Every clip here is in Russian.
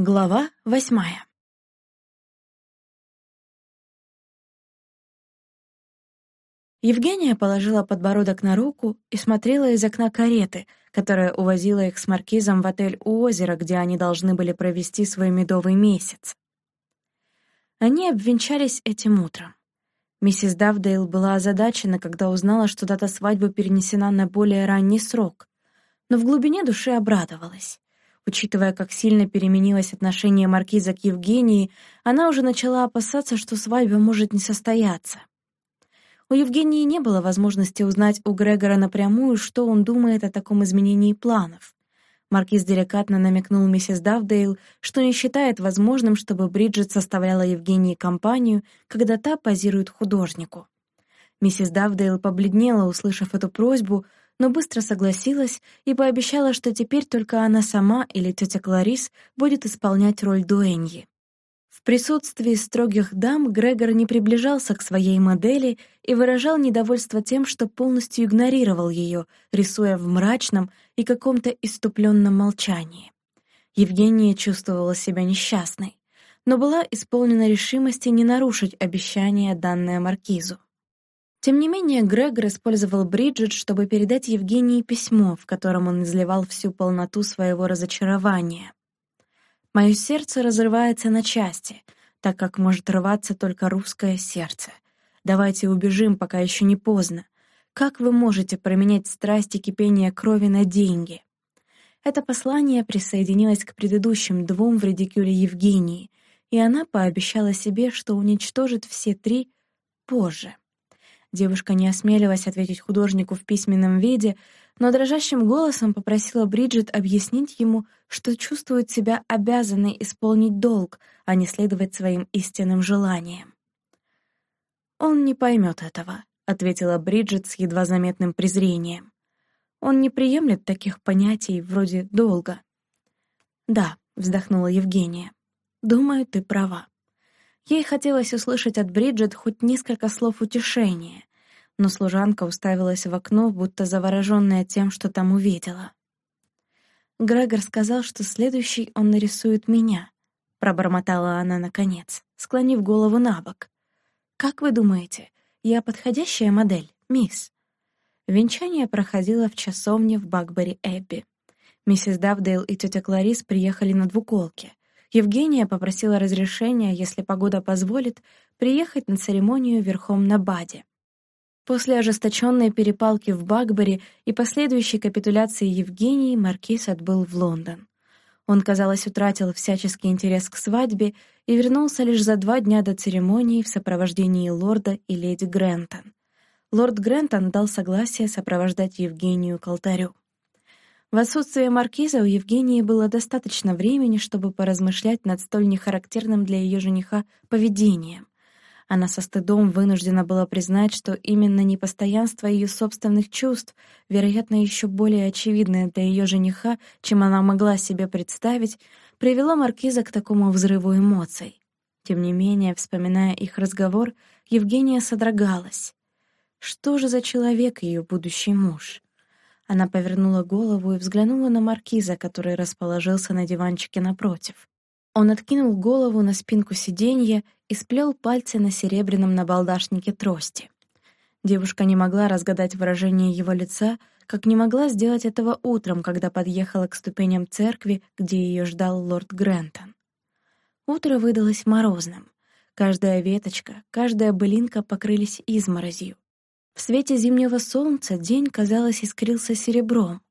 Глава восьмая Евгения положила подбородок на руку и смотрела из окна кареты, которая увозила их с маркизом в отель у озера, где они должны были провести свой медовый месяц. Они обвенчались этим утром. Миссис Давдейл была озадачена, когда узнала, что дата свадьбы перенесена на более ранний срок, но в глубине души обрадовалась. Учитывая, как сильно переменилось отношение маркиза к Евгении, она уже начала опасаться, что свадьба может не состояться. У Евгении не было возможности узнать у Грегора напрямую, что он думает о таком изменении планов. Маркиз деликатно намекнул миссис Давдейл, что не считает возможным, чтобы Бриджит составляла Евгении компанию, когда та позирует художнику. Миссис Давдейл побледнела, услышав эту просьбу, но быстро согласилась и пообещала, что теперь только она сама или тетя Кларис будет исполнять роль дуэньи. В присутствии строгих дам Грегор не приближался к своей модели и выражал недовольство тем, что полностью игнорировал ее, рисуя в мрачном и каком-то иступленном молчании. Евгения чувствовала себя несчастной, но была исполнена решимости не нарушить обещание, данное Маркизу. Тем не менее, Грегор использовал Бриджит, чтобы передать Евгении письмо, в котором он изливал всю полноту своего разочарования. «Мое сердце разрывается на части, так как может рваться только русское сердце. Давайте убежим, пока еще не поздно. Как вы можете променять страсть и кипение крови на деньги?» Это послание присоединилось к предыдущим двум в редикюле Евгении, и она пообещала себе, что уничтожит все три позже. Девушка не осмелилась ответить художнику в письменном виде, но дрожащим голосом попросила Бриджит объяснить ему, что чувствует себя обязанной исполнить долг, а не следовать своим истинным желаниям. «Он не поймет этого», — ответила Бриджит с едва заметным презрением. «Он не приемлет таких понятий вроде долга». «Да», — вздохнула Евгения, — «думаю, ты права». Ей хотелось услышать от Бриджит хоть несколько слов утешения, но служанка уставилась в окно, будто завороженная тем, что там увидела. «Грегор сказал, что следующий он нарисует меня», — пробормотала она наконец, склонив голову на бок. «Как вы думаете, я подходящая модель, мисс?» Венчание проходило в часовне в Бакбери-Эбби. Миссис Давдейл и тетя Кларис приехали на двуколке. Евгения попросила разрешения, если погода позволит, приехать на церемонию верхом на Баде. После ожесточенной перепалки в Багбери и последующей капитуляции Евгении маркиз отбыл в Лондон. Он, казалось, утратил всяческий интерес к свадьбе и вернулся лишь за два дня до церемонии в сопровождении лорда и леди Грентон. Лорд Грентон дал согласие сопровождать Евгению к алтарю. В отсутствие маркиза у Евгении было достаточно времени, чтобы поразмышлять над столь нехарактерным для ее жениха поведением. Она со стыдом вынуждена была признать, что именно непостоянство ее собственных чувств, вероятно, еще более очевидное для ее жениха, чем она могла себе представить, привело маркиза к такому взрыву эмоций. Тем не менее, вспоминая их разговор, Евгения содрогалась. Что же за человек ее будущий муж? Она повернула голову и взглянула на маркиза, который расположился на диванчике напротив. Он откинул голову на спинку сиденья и сплел пальцы на серебряном набалдашнике трости. Девушка не могла разгадать выражение его лица, как не могла сделать этого утром, когда подъехала к ступеням церкви, где ее ждал лорд Грентон. Утро выдалось морозным. Каждая веточка, каждая былинка покрылись изморозью. В свете зимнего солнца день, казалось, искрился серебром.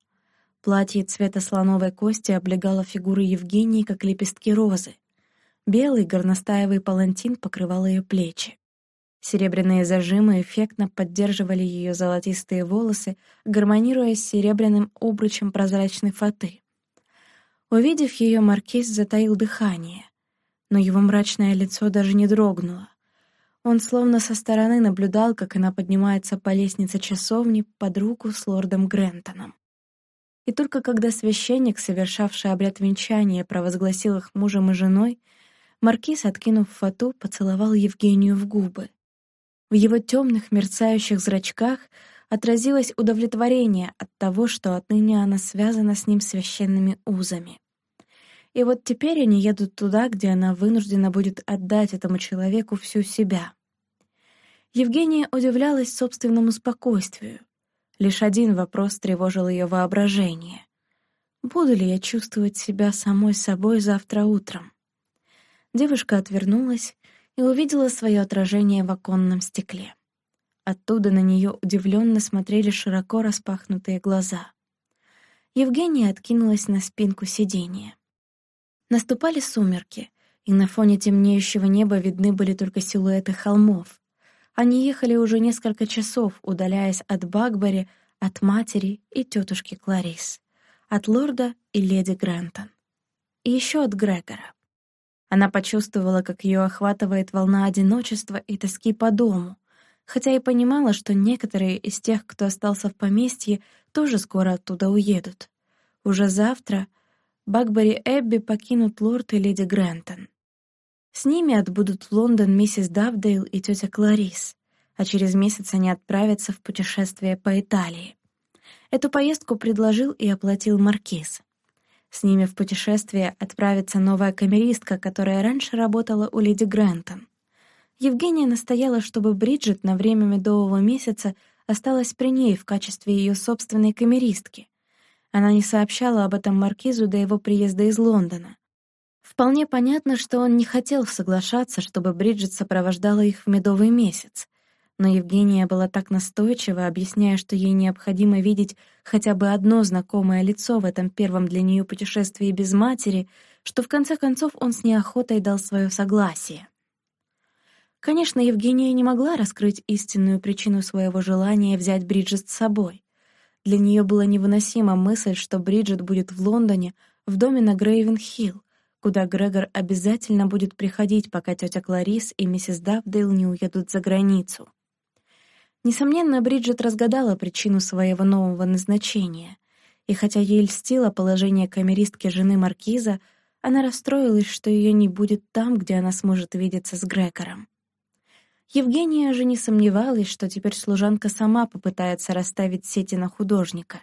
Платье цвета слоновой кости облегало фигуру Евгении, как лепестки розы. Белый горностаевый палантин покрывал ее плечи. Серебряные зажимы эффектно поддерживали ее золотистые волосы, гармонируя с серебряным обручем прозрачной фаты. Увидев ее, маркиз затаил дыхание, но его мрачное лицо даже не дрогнуло. Он словно со стороны наблюдал, как она поднимается по лестнице часовни под руку с лордом Грентоном. И только когда священник, совершавший обряд венчания, провозгласил их мужем и женой, маркиз, откинув фату, поцеловал Евгению в губы. В его темных мерцающих зрачках отразилось удовлетворение от того, что отныне она связана с ним священными узами. И вот теперь они едут туда, где она вынуждена будет отдать этому человеку всю себя. Евгения удивлялась собственному спокойствию. Лишь один вопрос тревожил ее воображение. «Буду ли я чувствовать себя самой собой завтра утром?» Девушка отвернулась и увидела свое отражение в оконном стекле. Оттуда на нее удивленно смотрели широко распахнутые глаза. Евгения откинулась на спинку сиденья. Наступали сумерки, и на фоне темнеющего неба видны были только силуэты холмов. Они ехали уже несколько часов, удаляясь от Багбари, от матери и тетушки Кларис, от лорда и леди Грентон. И еще от Грегора. Она почувствовала, как ее охватывает волна одиночества и тоски по дому, хотя и понимала, что некоторые из тех, кто остался в поместье, тоже скоро оттуда уедут. Уже завтра Бакбери Эбби покинут лорд и леди Грентон. С ними отбудут в Лондон миссис Давдейл и тетя Кларис, а через месяц они отправятся в путешествие по Италии. Эту поездку предложил и оплатил Маркиз. С ними в путешествие отправится новая камеристка, которая раньше работала у леди Грентон. Евгения настояла, чтобы Бриджит на время медового месяца осталась при ней в качестве ее собственной камеристки. Она не сообщала об этом Маркизу до его приезда из Лондона. Вполне понятно, что он не хотел соглашаться, чтобы Бриджит сопровождала их в медовый месяц. Но Евгения была так настойчива, объясняя, что ей необходимо видеть хотя бы одно знакомое лицо в этом первом для нее путешествии без матери, что в конце концов он с неохотой дал свое согласие. Конечно, Евгения не могла раскрыть истинную причину своего желания взять Бриджит с собой. Для нее была невыносима мысль, что Бриджит будет в Лондоне, в доме на Грейвен-Хилл, куда Грегор обязательно будет приходить, пока тетя Кларис и миссис Давдейл не уедут за границу. Несомненно, Бриджит разгадала причину своего нового назначения, и хотя ей льстило положение камеристки жены Маркиза, она расстроилась, что ее не будет там, где она сможет видеться с Грегором. Евгения же не сомневалась, что теперь служанка сама попытается расставить сети на художника.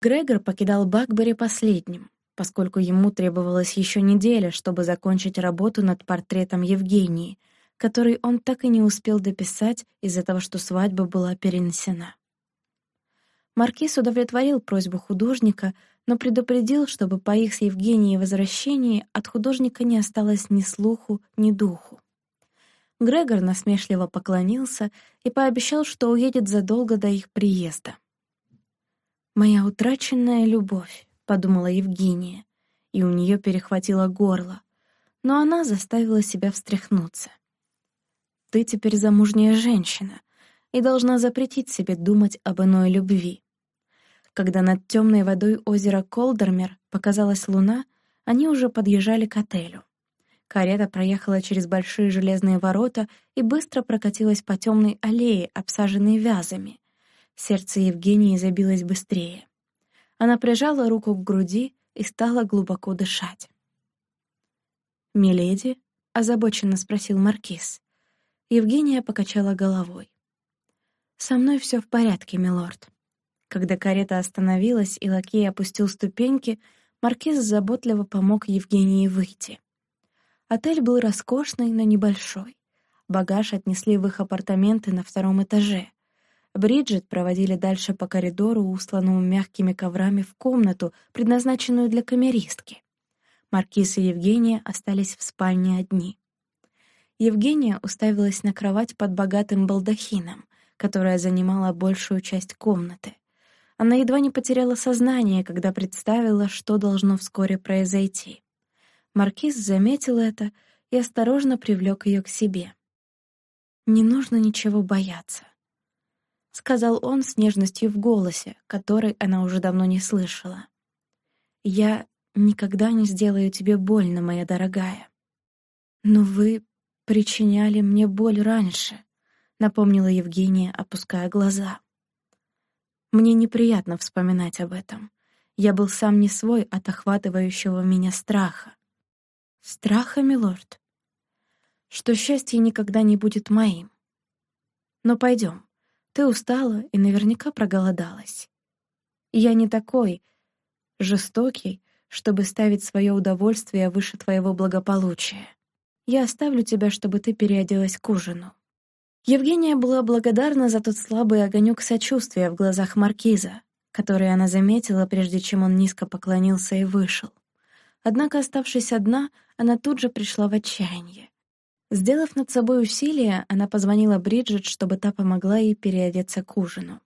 Грегор покидал Бакбери последним, поскольку ему требовалась еще неделя, чтобы закончить работу над портретом Евгении, который он так и не успел дописать из-за того, что свадьба была перенесена. Маркиз удовлетворил просьбу художника, но предупредил, чтобы по их с Евгенией возвращении от художника не осталось ни слуху, ни духу. Грегор насмешливо поклонился и пообещал, что уедет задолго до их приезда. «Моя утраченная любовь», — подумала Евгения, и у нее перехватило горло, но она заставила себя встряхнуться. «Ты теперь замужняя женщина и должна запретить себе думать об иной любви». Когда над темной водой озера Колдермер показалась луна, они уже подъезжали к отелю. Карета проехала через большие железные ворота и быстро прокатилась по темной аллее, обсаженной вязами. Сердце Евгении забилось быстрее. Она прижала руку к груди и стала глубоко дышать. «Миледи?» — озабоченно спросил Маркиз. Евгения покачала головой. «Со мной все в порядке, милорд». Когда карета остановилась и лакей опустил ступеньки, Маркиз заботливо помог Евгении выйти. Отель был роскошный, но небольшой. Багаж отнесли в их апартаменты на втором этаже. Бриджит проводили дальше по коридору, устланному мягкими коврами, в комнату, предназначенную для камеристки. Маркиз и Евгения остались в спальне одни. Евгения уставилась на кровать под богатым балдахином, которая занимала большую часть комнаты. Она едва не потеряла сознание, когда представила, что должно вскоре произойти. Маркиз заметил это и осторожно привлек ее к себе. «Не нужно ничего бояться», — сказал он с нежностью в голосе, которой она уже давно не слышала. «Я никогда не сделаю тебе больно, моя дорогая. Но вы причиняли мне боль раньше», — напомнила Евгения, опуская глаза. «Мне неприятно вспоминать об этом. Я был сам не свой от охватывающего меня страха. Страха, милорд? Что счастье никогда не будет моим. Но пойдем. Ты устала и наверняка проголодалась. Я не такой жестокий, чтобы ставить свое удовольствие выше твоего благополучия. Я оставлю тебя, чтобы ты переоделась к ужину». Евгения была благодарна за тот слабый огонек сочувствия в глазах маркиза, который она заметила, прежде чем он низко поклонился и вышел. Однако, оставшись одна, она тут же пришла в отчаяние. Сделав над собой усилие, она позвонила Бриджит, чтобы та помогла ей переодеться к ужину.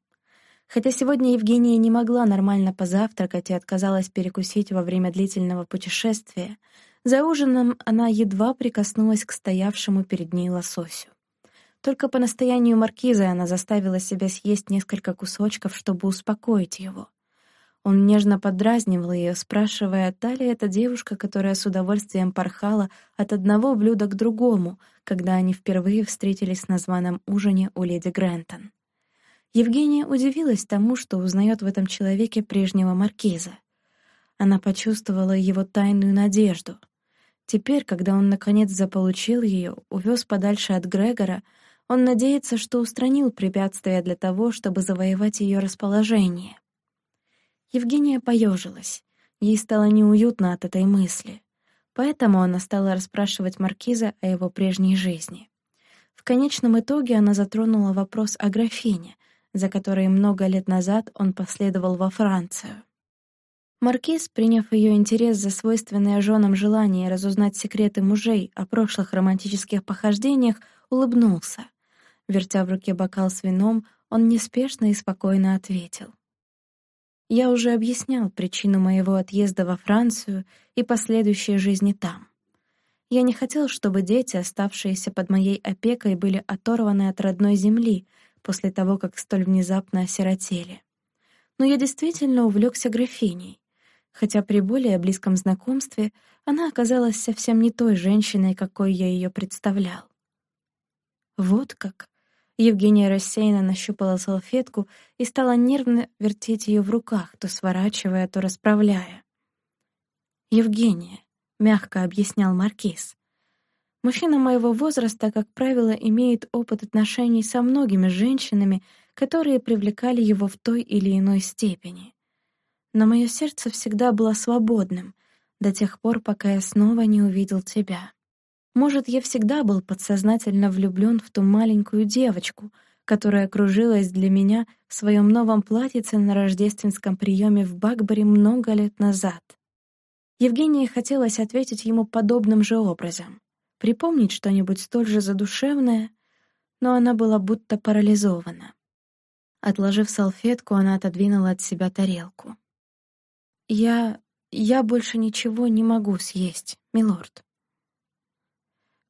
Хотя сегодня Евгения не могла нормально позавтракать и отказалась перекусить во время длительного путешествия, за ужином она едва прикоснулась к стоявшему перед ней лососю. Только по настоянию маркиза она заставила себя съесть несколько кусочков, чтобы успокоить его. Он нежно подразнивал ее, спрашивая, та ли это девушка, которая с удовольствием порхала от одного блюда к другому, когда они впервые встретились на званом ужине у леди Грентон. Евгения удивилась тому, что узнает в этом человеке прежнего маркиза. Она почувствовала его тайную надежду. Теперь, когда он наконец заполучил ее, увез подальше от Грегора, он надеется, что устранил препятствия для того, чтобы завоевать ее расположение. Евгения поежилась. Ей стало неуютно от этой мысли. Поэтому она стала расспрашивать Маркиза о его прежней жизни. В конечном итоге она затронула вопрос о графине, за которой много лет назад он последовал во Францию. Маркиз, приняв ее интерес за свойственное женам желание разузнать секреты мужей о прошлых романтических похождениях, улыбнулся. Вертя в руке бокал с вином, он неспешно и спокойно ответил. Я уже объяснял причину моего отъезда во Францию и последующей жизни там. Я не хотел, чтобы дети, оставшиеся под моей опекой, были оторваны от родной земли после того, как столь внезапно осиротели. Но я действительно увлекся графиней, хотя при более близком знакомстве она оказалась совсем не той женщиной, какой я ее представлял. Вот как. Евгения рассеянно нащупала салфетку и стала нервно вертеть ее в руках, то сворачивая, то расправляя. «Евгения», — мягко объяснял Маркиз, «мужчина моего возраста, как правило, имеет опыт отношений со многими женщинами, которые привлекали его в той или иной степени. Но мое сердце всегда было свободным до тех пор, пока я снова не увидел тебя». Может, я всегда был подсознательно влюблён в ту маленькую девочку, которая кружилась для меня в своем новом платьице на рождественском приеме в Бакбаре много лет назад. Евгении хотелось ответить ему подобным же образом, припомнить что-нибудь столь же задушевное, но она была будто парализована. Отложив салфетку, она отодвинула от себя тарелку. «Я... я больше ничего не могу съесть, милорд».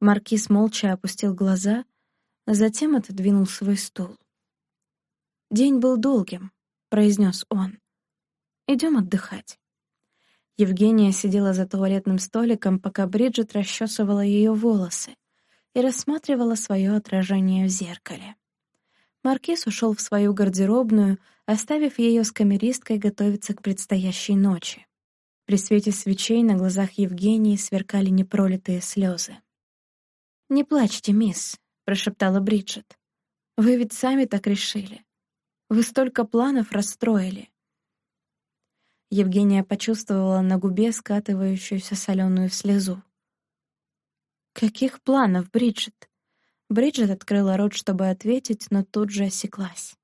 Маркиз молча опустил глаза, а затем отодвинул свой стул. «День был долгим», — произнес он. «Идем отдыхать». Евгения сидела за туалетным столиком, пока Бриджит расчесывала ее волосы и рассматривала свое отражение в зеркале. Маркиз ушел в свою гардеробную, оставив ее с камеристкой готовиться к предстоящей ночи. При свете свечей на глазах Евгении сверкали непролитые слезы. «Не плачьте, мисс», — прошептала Бриджит. «Вы ведь сами так решили. Вы столько планов расстроили». Евгения почувствовала на губе скатывающуюся соленую слезу. «Каких планов, Бриджит?» Бриджит открыла рот, чтобы ответить, но тут же осеклась.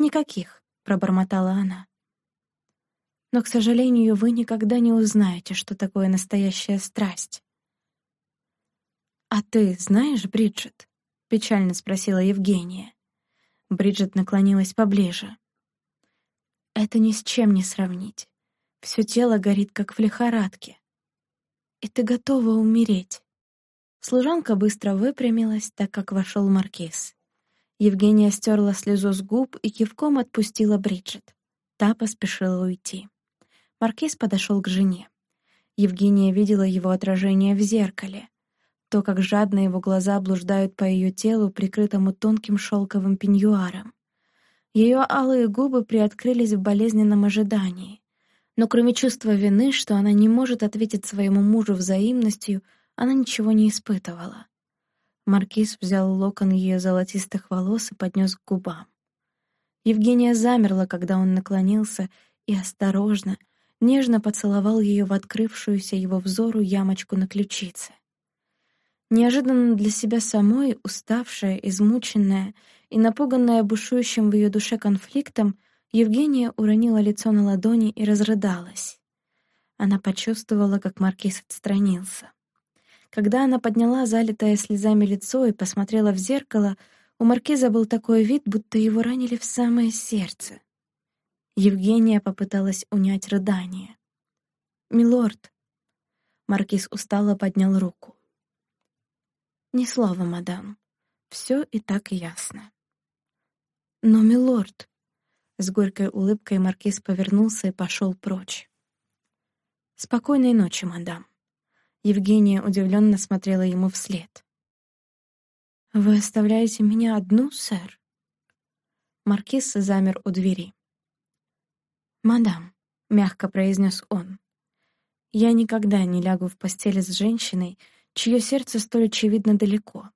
«Никаких», — пробормотала она. «Но, к сожалению, вы никогда не узнаете, что такое настоящая страсть. «А ты знаешь Бриджит?» — печально спросила Евгения. Бриджит наклонилась поближе. «Это ни с чем не сравнить. Все тело горит, как в лихорадке. И ты готова умереть». Служанка быстро выпрямилась, так как вошел маркиз. Евгения стерла слезу с губ и кивком отпустила Бриджит. Та поспешила уйти. Маркиз подошел к жене. Евгения видела его отражение в зеркале то, как жадно его глаза блуждают по ее телу, прикрытому тонким шелковым пеньюаром. Ее алые губы приоткрылись в болезненном ожидании. Но кроме чувства вины, что она не может ответить своему мужу взаимностью, она ничего не испытывала. Маркиз взял локон ее золотистых волос и поднес к губам. Евгения замерла, когда он наклонился, и осторожно, нежно поцеловал ее в открывшуюся его взору ямочку на ключице. Неожиданно для себя самой, уставшая, измученная и напуганная бушующим в ее душе конфликтом, Евгения уронила лицо на ладони и разрыдалась. Она почувствовала, как Маркиз отстранился. Когда она подняла залитое слезами лицо и посмотрела в зеркало, у Маркиза был такой вид, будто его ранили в самое сердце. Евгения попыталась унять рыдание. «Милорд!» Маркиз устало поднял руку. «Ни слова, мадам. Все и так ясно». «Но, милорд!» С горькой улыбкой Маркиз повернулся и пошел прочь. «Спокойной ночи, мадам». Евгения удивленно смотрела ему вслед. «Вы оставляете меня одну, сэр?» Маркиз замер у двери. «Мадам», — мягко произнес он, — «я никогда не лягу в постели с женщиной, чье сердце столь очевидно далеко».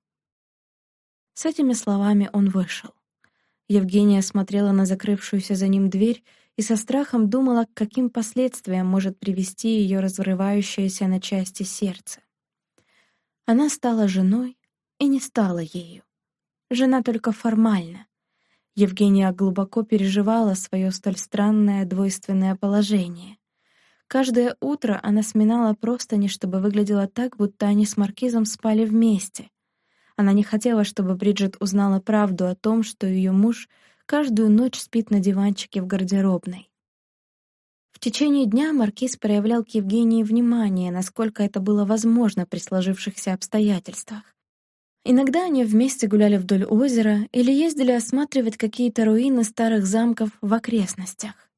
С этими словами он вышел. Евгения смотрела на закрывшуюся за ним дверь и со страхом думала, к каким последствиям может привести ее разрывающееся на части сердце. Она стала женой и не стала ею. Жена только формально. Евгения глубоко переживала свое столь странное двойственное положение. Каждое утро она сминала простыни, чтобы выглядело так, будто они с Маркизом спали вместе. Она не хотела, чтобы Бриджит узнала правду о том, что ее муж — каждую ночь спит на диванчике в гардеробной. В течение дня Маркиз проявлял к Евгении внимание, насколько это было возможно при сложившихся обстоятельствах. Иногда они вместе гуляли вдоль озера или ездили осматривать какие-то руины старых замков в окрестностях.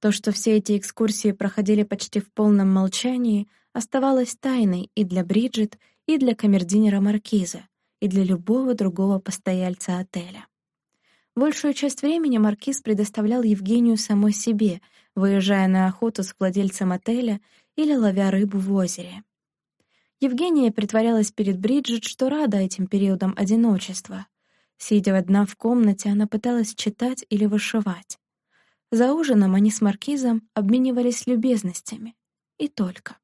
То, что все эти экскурсии проходили почти в полном молчании, оставалось тайной и для Бриджит, и для камердинера Маркиза, и для любого другого постояльца отеля. Большую часть времени Маркиз предоставлял Евгению самой себе, выезжая на охоту с владельцем отеля или ловя рыбу в озере. Евгения притворялась перед Бриджит, что рада этим периодам одиночества. Сидя одна в комнате, она пыталась читать или вышивать. За ужином они с Маркизом обменивались любезностями. И только.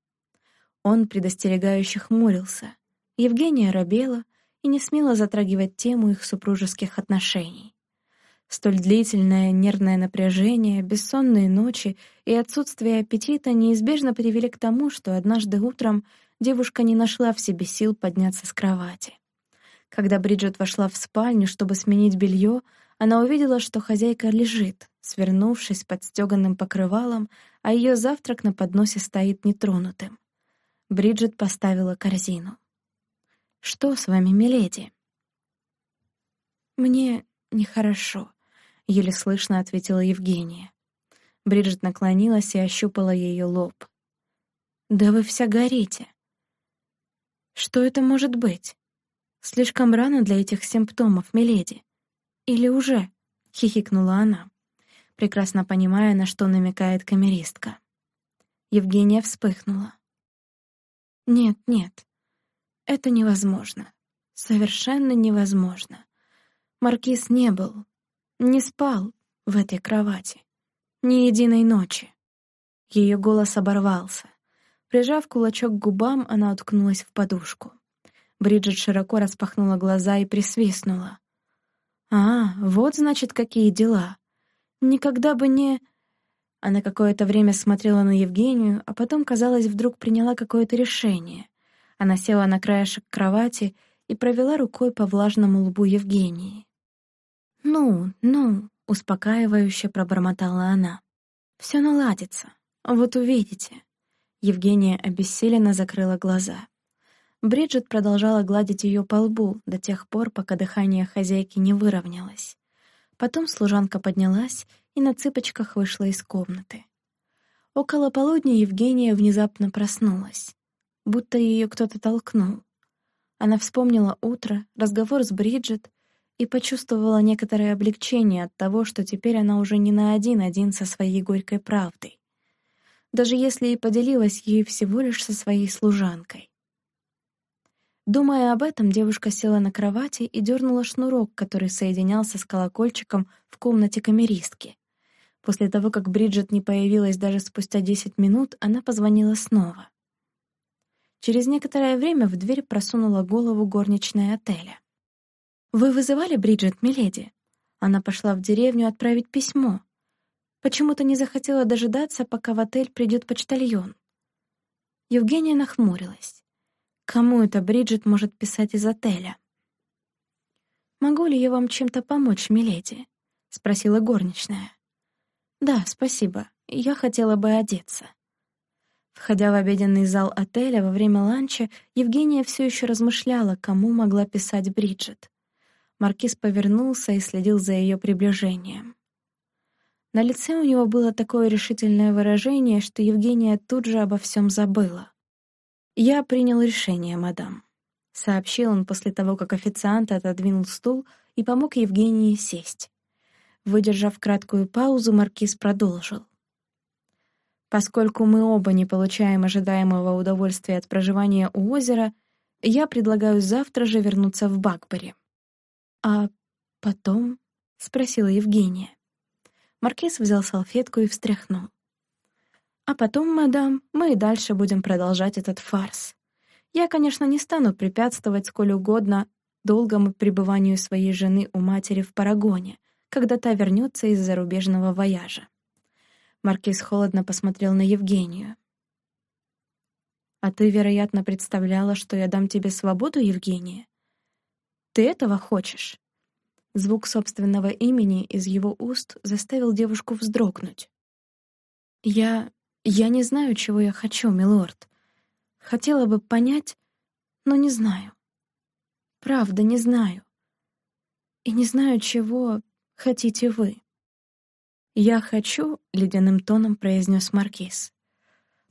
Он предостерегающе хмурился. Евгения робела и не смела затрагивать тему их супружеских отношений. Столь длительное нервное напряжение, бессонные ночи и отсутствие аппетита неизбежно привели к тому, что однажды утром девушка не нашла в себе сил подняться с кровати. Когда Бриджит вошла в спальню, чтобы сменить белье, она увидела, что хозяйка лежит, свернувшись под стеганым покрывалом, а ее завтрак на подносе стоит нетронутым. Бриджит поставила корзину. «Что с вами, миледи?» «Мне нехорошо», — еле слышно ответила Евгения. Бриджит наклонилась и ощупала ее лоб. «Да вы вся горите!» «Что это может быть? Слишком рано для этих симптомов, миледи. Или уже?» — хихикнула она, прекрасно понимая, на что намекает камеристка. Евгения вспыхнула. «Нет, нет, это невозможно. Совершенно невозможно. Маркиз не был, не спал в этой кровати. Ни единой ночи. Ее голос оборвался. Прижав кулачок к губам, она уткнулась в подушку. Бриджит широко распахнула глаза и присвистнула. «А, вот, значит, какие дела. Никогда бы не...» Она какое-то время смотрела на Евгению, а потом, казалось, вдруг приняла какое-то решение. Она села на краешек кровати и провела рукой по влажному лбу Евгении. «Ну, ну», — успокаивающе пробормотала она. «Все наладится. Вот увидите». Евгения обессиленно закрыла глаза. Бриджит продолжала гладить ее по лбу до тех пор, пока дыхание хозяйки не выровнялось. Потом служанка поднялась и на цыпочках вышла из комнаты. Около полудня Евгения внезапно проснулась, будто ее кто-то толкнул. Она вспомнила утро, разговор с Бриджит и почувствовала некоторое облегчение от того, что теперь она уже не на один-один со своей горькой правдой. Даже если и поделилась ей всего лишь со своей служанкой. Думая об этом, девушка села на кровати и дернула шнурок, который соединялся с колокольчиком в комнате камеристки. После того, как Бриджит не появилась даже спустя 10 минут, она позвонила снова. Через некоторое время в дверь просунула голову горничная отеля. «Вы вызывали Бриджит, миледи?» Она пошла в деревню отправить письмо. Почему-то не захотела дожидаться, пока в отель придет почтальон. Евгения нахмурилась. Кому это Бриджит может писать из отеля? «Могу ли я вам чем-то помочь, миледи?» — спросила горничная. «Да, спасибо. Я хотела бы одеться». Входя в обеденный зал отеля во время ланча, Евгения все еще размышляла, кому могла писать Бриджит. Маркиз повернулся и следил за ее приближением. На лице у него было такое решительное выражение, что Евгения тут же обо всем забыла. «Я принял решение, мадам», — сообщил он после того, как официант отодвинул стул и помог Евгении сесть. Выдержав краткую паузу, Маркиз продолжил. «Поскольку мы оба не получаем ожидаемого удовольствия от проживания у озера, я предлагаю завтра же вернуться в Бакбери». «А потом?» — спросила Евгения. Маркиз взял салфетку и встряхнул. «А потом, мадам, мы и дальше будем продолжать этот фарс. Я, конечно, не стану препятствовать сколь угодно долгому пребыванию своей жены у матери в Парагоне, когда та вернется из зарубежного вояжа». Маркиз холодно посмотрел на Евгению. «А ты, вероятно, представляла, что я дам тебе свободу, Евгения? Ты этого хочешь?» Звук собственного имени из его уст заставил девушку вздрогнуть. «Я... я не знаю, чего я хочу, милорд. Хотела бы понять, но не знаю. Правда, не знаю. И не знаю, чего хотите вы». «Я хочу», — ледяным тоном произнес Маркиз,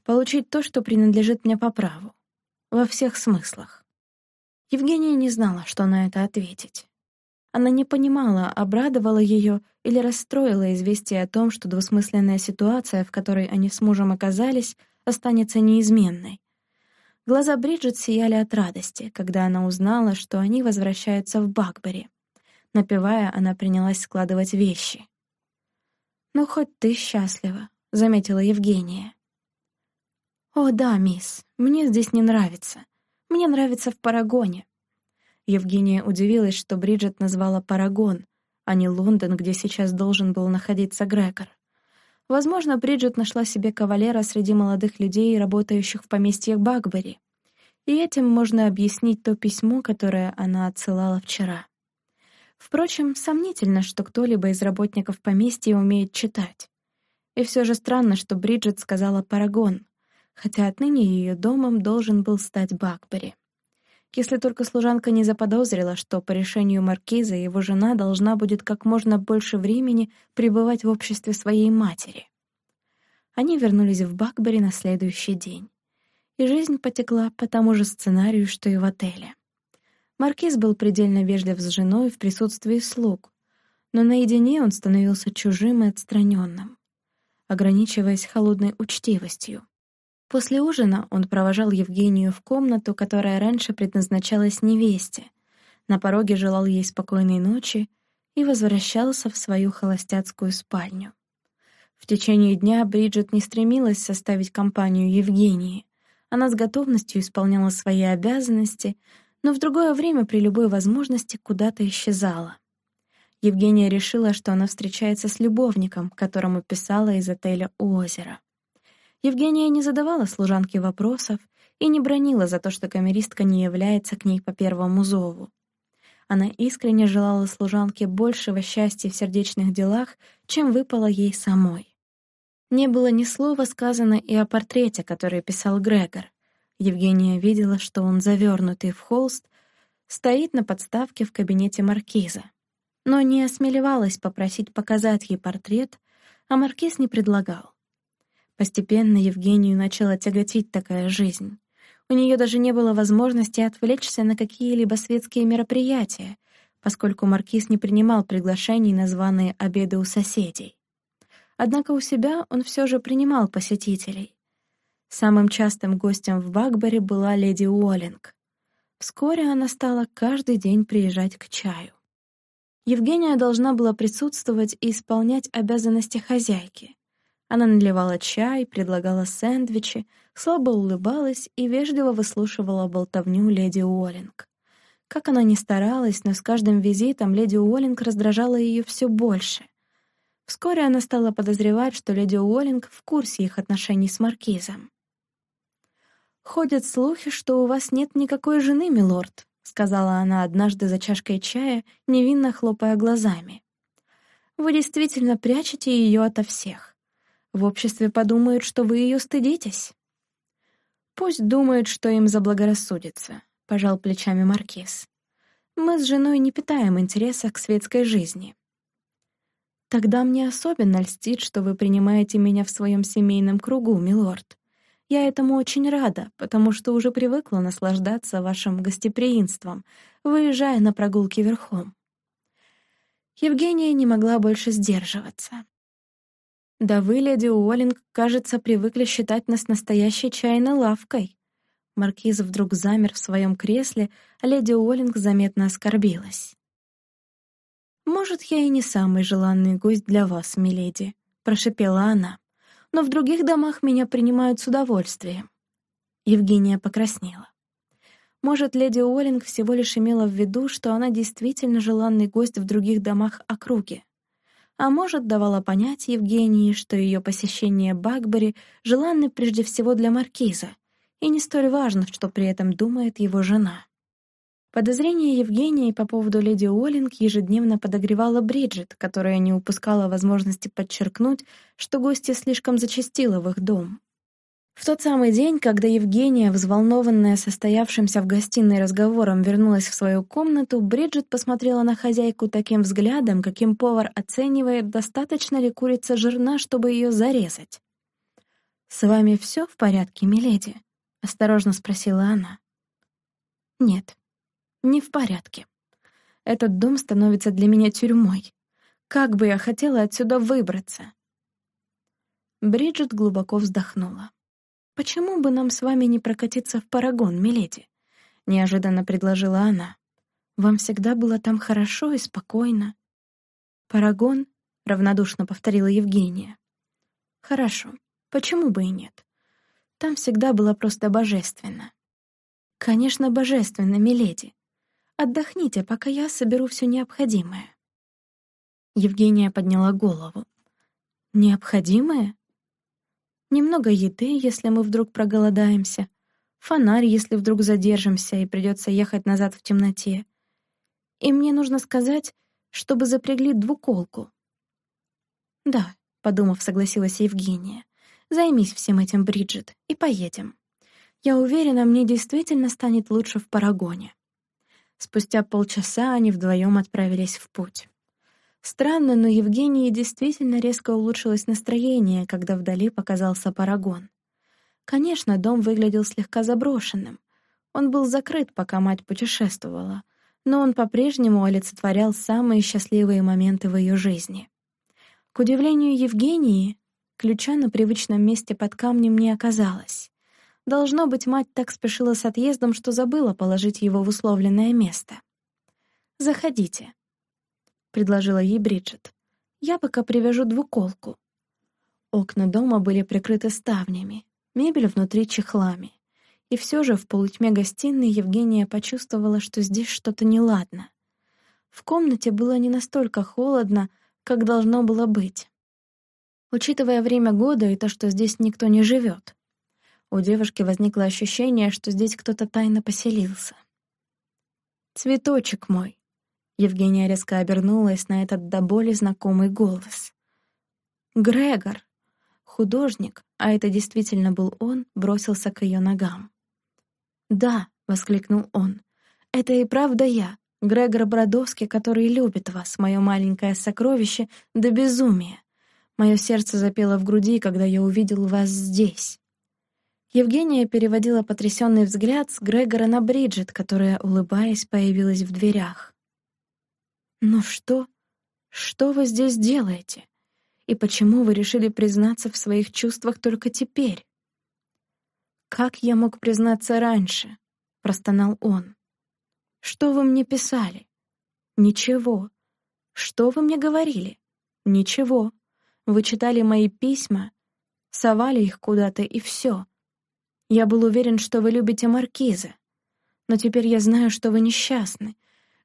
«получить то, что принадлежит мне по праву. Во всех смыслах. Евгения не знала, что на это ответить. Она не понимала, обрадовала ее или расстроила известие о том, что двусмысленная ситуация, в которой они с мужем оказались, останется неизменной. Глаза Бриджит сияли от радости, когда она узнала, что они возвращаются в Бакбери. Напевая, она принялась складывать вещи. «Ну, хоть ты счастлива», — заметила Евгения. «О, да, мисс, мне здесь не нравится. Мне нравится в Парагоне». Евгения удивилась, что Бриджит назвала Парагон, а не Лондон, где сейчас должен был находиться Грегор. Возможно, Бриджит нашла себе кавалера среди молодых людей, работающих в поместьях Багбери. И этим можно объяснить то письмо, которое она отсылала вчера. Впрочем, сомнительно, что кто-либо из работников поместья умеет читать. И все же странно, что Бриджит сказала «Парагон», хотя отныне ее домом должен был стать Бакбери. Если только служанка не заподозрила, что по решению маркиза его жена должна будет как можно больше времени пребывать в обществе своей матери. Они вернулись в Бакбери на следующий день. И жизнь потекла по тому же сценарию, что и в отеле. Маркиз был предельно вежлив с женой в присутствии слуг, но наедине он становился чужим и отстраненным, ограничиваясь холодной учтивостью. После ужина он провожал Евгению в комнату, которая раньше предназначалась невесте, на пороге желал ей спокойной ночи и возвращался в свою холостяцкую спальню. В течение дня Бриджит не стремилась составить компанию Евгении. Она с готовностью исполняла свои обязанности, но в другое время при любой возможности куда-то исчезала. Евгения решила, что она встречается с любовником, которому писала из отеля у озера. Евгения не задавала служанке вопросов и не бронила за то, что камеристка не является к ней по первому зову. Она искренне желала служанке большего счастья в сердечных делах, чем выпало ей самой. Не было ни слова сказано и о портрете, который писал Грегор. Евгения видела, что он, завернутый в холст, стоит на подставке в кабинете маркиза. Но не осмеливалась попросить показать ей портрет, а маркиз не предлагал. Постепенно Евгению начала тяготить такая жизнь. У нее даже не было возможности отвлечься на какие-либо светские мероприятия, поскольку маркиз не принимал приглашений на званые обеды у соседей. Однако у себя он все же принимал посетителей. Самым частым гостем в Багбаре была леди Уоллинг. Вскоре она стала каждый день приезжать к чаю. Евгения должна была присутствовать и исполнять обязанности хозяйки. Она наливала чай, предлагала сэндвичи, слабо улыбалась и вежливо выслушивала болтовню леди Уоллинг. Как она ни старалась, но с каждым визитом леди Уоллинг раздражала ее все больше. Вскоре она стала подозревать, что леди Уоллинг в курсе их отношений с маркизом. «Ходят слухи, что у вас нет никакой жены, милорд», — сказала она однажды за чашкой чая, невинно хлопая глазами. «Вы действительно прячете ее ото всех. В обществе подумают, что вы ее стыдитесь». «Пусть думают, что им заблагорассудится», — пожал плечами маркиз. «Мы с женой не питаем интереса к светской жизни». «Тогда мне особенно льстит, что вы принимаете меня в своем семейном кругу, милорд. Я этому очень рада, потому что уже привыкла наслаждаться вашим гостеприимством, выезжая на прогулки верхом». Евгения не могла больше сдерживаться. «Да вы, леди Уоллинг, кажется, привыкли считать нас настоящей чайной лавкой», Маркиз вдруг замер в своем кресле, а леди Уоллинг заметно оскорбилась. «Может, я и не самый желанный гость для вас, миледи», — прошепела она. «Но в других домах меня принимают с удовольствием». Евгения покраснела. Может, леди Уоллинг всего лишь имела в виду, что она действительно желанный гость в других домах округи. А может, давала понять Евгении, что ее посещение Багбери желанны прежде всего для маркиза, и не столь важно, что при этом думает его жена. Подозрение Евгении по поводу леди Уоллинг ежедневно подогревала Бриджит, которая не упускала возможности подчеркнуть, что гостья слишком зачастила в их дом. В тот самый день, когда Евгения, взволнованная состоявшимся в гостиной разговором, вернулась в свою комнату, Бриджит посмотрела на хозяйку таким взглядом, каким повар оценивает, достаточно ли курица жирна, чтобы ее зарезать. «С вами все в порядке, миледи?» — осторожно спросила она. «Нет, не в порядке. Этот дом становится для меня тюрьмой. Как бы я хотела отсюда выбраться!» Бриджит глубоко вздохнула. «Почему бы нам с вами не прокатиться в Парагон, миледи?» — неожиданно предложила она. «Вам всегда было там хорошо и спокойно». «Парагон?» — равнодушно повторила Евгения. «Хорошо. Почему бы и нет? Там всегда было просто божественно. Конечно, божественно, миледи. Отдохните, пока я соберу все необходимое. Евгения подняла голову. Необходимое? Немного еды, если мы вдруг проголодаемся. Фонарь, если вдруг задержимся и придется ехать назад в темноте. И мне нужно сказать, чтобы запрягли двуколку. Да, подумав, согласилась Евгения. Займись всем этим, Бриджит, и поедем. Я уверена, мне действительно станет лучше в Парагоне». Спустя полчаса они вдвоем отправились в путь. Странно, но Евгении действительно резко улучшилось настроение, когда вдали показался Парагон. Конечно, дом выглядел слегка заброшенным. Он был закрыт, пока мать путешествовала, но он по-прежнему олицетворял самые счастливые моменты в ее жизни. К удивлению Евгении, Ключа на привычном месте под камнем не оказалось. Должно быть, мать так спешила с отъездом, что забыла положить его в условленное место. «Заходите», — предложила ей Бриджит. «Я пока привяжу двуколку». Окна дома были прикрыты ставнями, мебель внутри чехлами. И все же в полутьме гостиной Евгения почувствовала, что здесь что-то неладно. В комнате было не настолько холодно, как должно было быть учитывая время года и то, что здесь никто не живет. У девушки возникло ощущение, что здесь кто-то тайно поселился. «Цветочек мой!» Евгения резко обернулась на этот до боли знакомый голос. «Грегор!» Художник, а это действительно был он, бросился к ее ногам. «Да!» — воскликнул он. «Это и правда я, Грегор Бродовский, который любит вас, мое маленькое сокровище, до безумия. Мое сердце запело в груди, когда я увидел вас здесь. Евгения переводила потрясенный взгляд с Грегора на Бриджит, которая, улыбаясь, появилась в дверях. «Ну что? Что вы здесь делаете? И почему вы решили признаться в своих чувствах только теперь?» «Как я мог признаться раньше?» — простонал он. «Что вы мне писали?» «Ничего. Что вы мне говорили? Ничего. Вы читали мои письма, совали их куда-то и все. Я был уверен, что вы любите маркиза. Но теперь я знаю, что вы несчастны.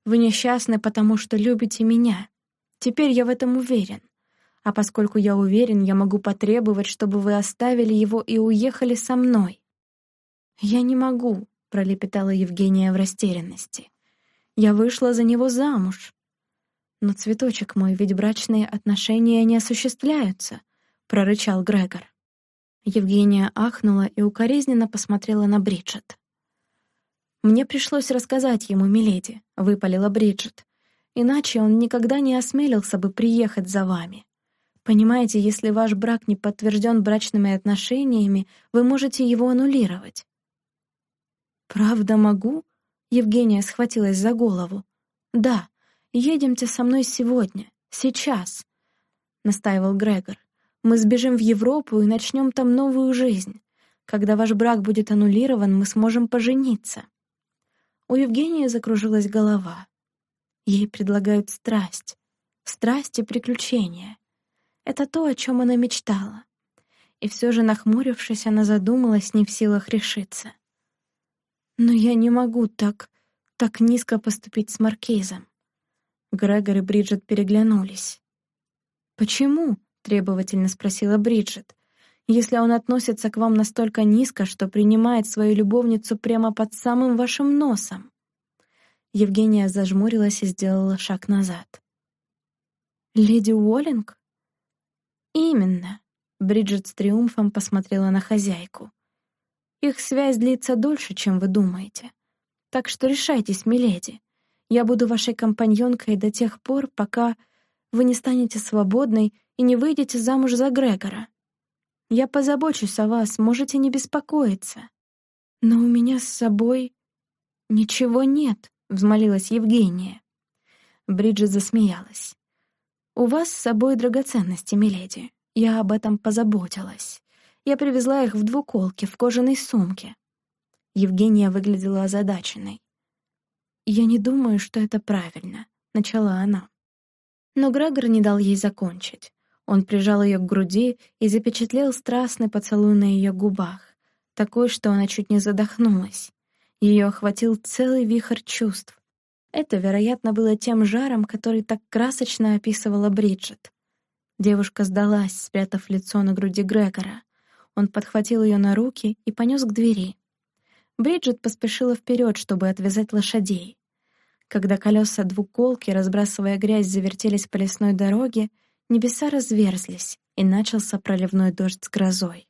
Вы несчастны, потому что любите меня. Теперь я в этом уверен. А поскольку я уверен, я могу потребовать, чтобы вы оставили его и уехали со мной. «Я не могу», — пролепетала Евгения в растерянности. «Я вышла за него замуж». «Но, цветочек мой, ведь брачные отношения не осуществляются», — прорычал Грегор. Евгения ахнула и укоризненно посмотрела на Бриджит. «Мне пришлось рассказать ему, миледи», — выпалила Бриджит. «Иначе он никогда не осмелился бы приехать за вами. Понимаете, если ваш брак не подтвержден брачными отношениями, вы можете его аннулировать». «Правда могу?» — Евгения схватилась за голову. «Да, едемте со мной сегодня, сейчас», — настаивал Грегор. «Мы сбежим в Европу и начнем там новую жизнь. Когда ваш брак будет аннулирован, мы сможем пожениться». У Евгении закружилась голова. Ей предлагают страсть. Страсть и приключения. Это то, о чем она мечтала. И все же, нахмурившись, она задумалась, не в силах решиться. «Но я не могу так, так низко поступить с Маркизом». Грегор и Бриджит переглянулись. «Почему?» — требовательно спросила Бриджит если он относится к вам настолько низко, что принимает свою любовницу прямо под самым вашим носом?» Евгения зажмурилась и сделала шаг назад. «Леди Уоллинг?» «Именно», — Бриджит с триумфом посмотрела на хозяйку. «Их связь длится дольше, чем вы думаете. Так что решайтесь, миледи. Я буду вашей компаньонкой до тех пор, пока вы не станете свободной и не выйдете замуж за Грегора. Я позабочусь о вас, можете не беспокоиться. Но у меня с собой ничего нет, взмолилась Евгения. Бриджит засмеялась. У вас с собой драгоценности, миледи. Я об этом позаботилась. Я привезла их в двуколке в кожаной сумке. Евгения выглядела озадаченной. «Я не думаю, что это правильно», — начала она. Но Грегор не дал ей закончить. Он прижал ее к груди и запечатлел страстный поцелуй на ее губах, такой, что она чуть не задохнулась. Ее охватил целый вихрь чувств. Это, вероятно, было тем жаром, который так красочно описывала Бриджит. Девушка сдалась, спрятав лицо на груди Грегора. Он подхватил ее на руки и понес к двери. Бриджит поспешила вперед, чтобы отвязать лошадей. Когда колеса двуколки, разбрасывая грязь, завертелись по лесной дороге, Небеса разверзлись, и начался проливной дождь с грозой.